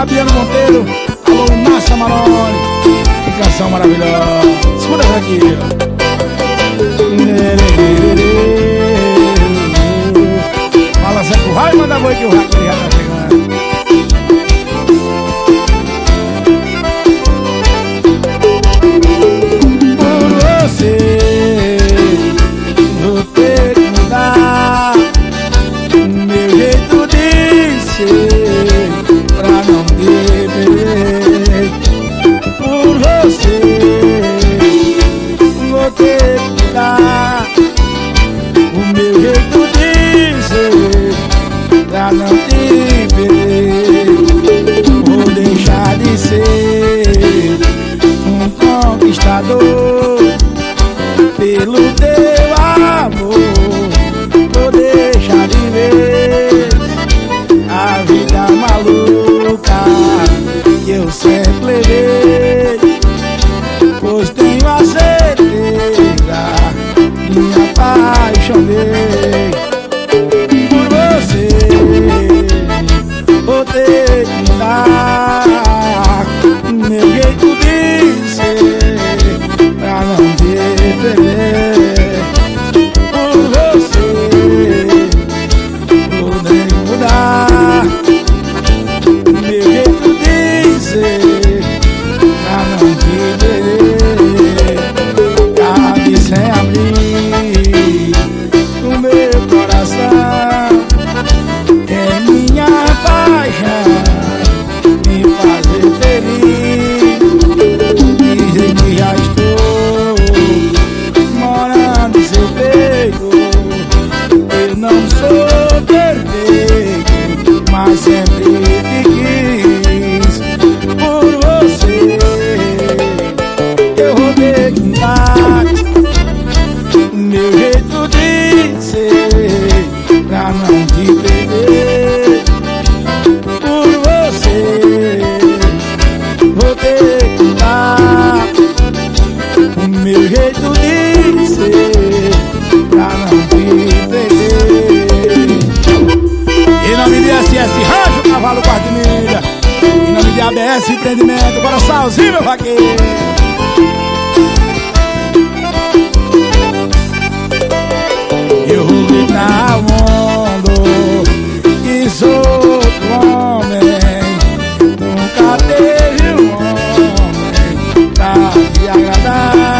Fabiano Monteiro, alô Massa Maroni, que canção maravilhosa. Escuta aqui, Fala Zé vai mandar boi que o Raquel meu jeito de ser Pra não de ser Pra não te perder. Em nome de SS Rancho Cavalo Quarto Em nome de ABS Empreendimento Coraçãozinho meu vaqueiro. Pra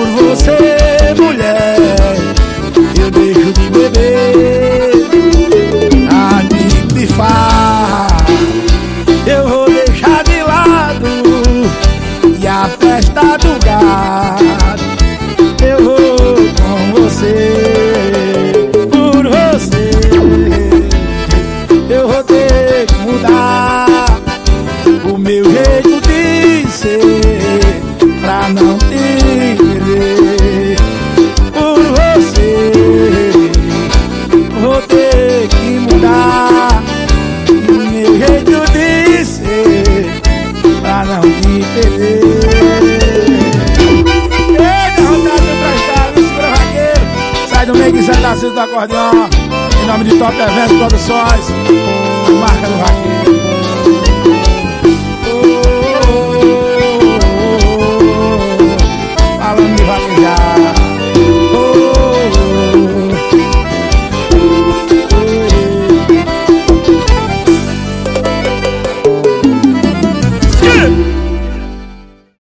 por você, Do Acordeão, em nome de Top Eventos Produções, marca do Raquel.